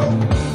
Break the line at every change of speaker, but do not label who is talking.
go.